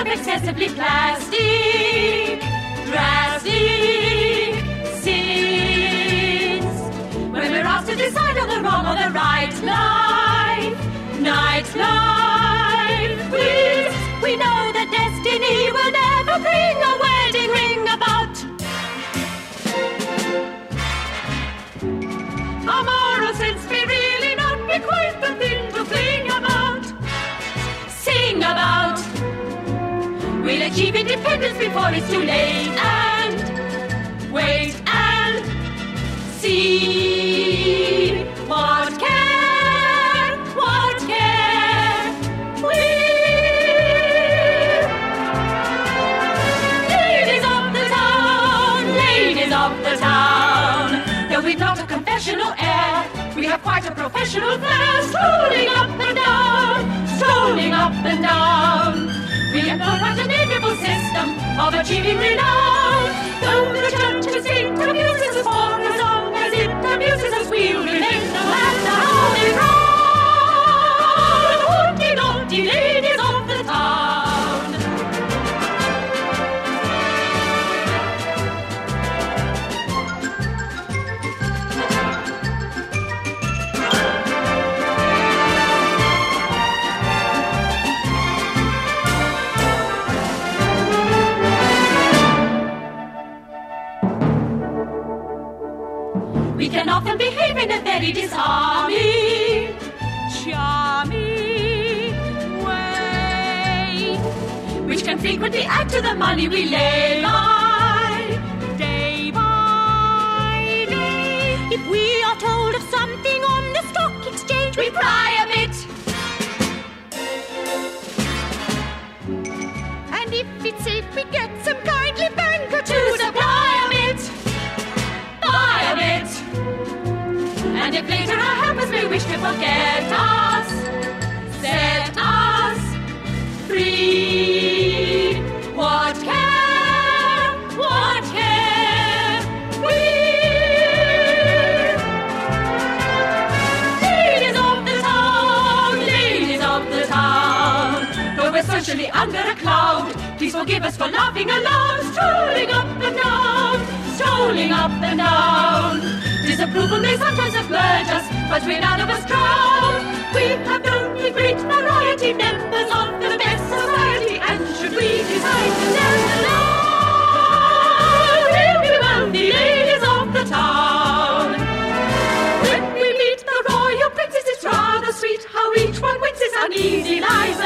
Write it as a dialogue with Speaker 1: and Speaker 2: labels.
Speaker 1: of excessively plastic, drastic sins. When we're asked to decide on the wrong or the right life, night life, we, we know that destiny will never achieve independence before it's too late. And wait and see. What care? What care? We. Ladies of the town, ladies of the town. Though we've not a confessional air, we have quite a professional flair. Strolling up and down, strolling up and down. We amiable system of achieving renown. Though the We can often behave in a very disarming, charming way, which can frequently add to the money we lay by, day by day. If we are told of something on the stock exchange, we pry a bit.
Speaker 2: And if it's safe, we get some
Speaker 1: And if later our helpers may wish to forget us, set us free. What care? What care? We. Ladies of the town, ladies of the town, though we're socially under a cloud, please forgive us for laughing aloud, strolling up and down, strolling up and down. Disapproval may sometimes submerge us, but we're none of us proud. We have known a great variety, members of the best society, and should we decide to stand alone, we'll be among the ladies of the town. When we meet the royal princes, it's rather sweet how each one wins his uneasy lies.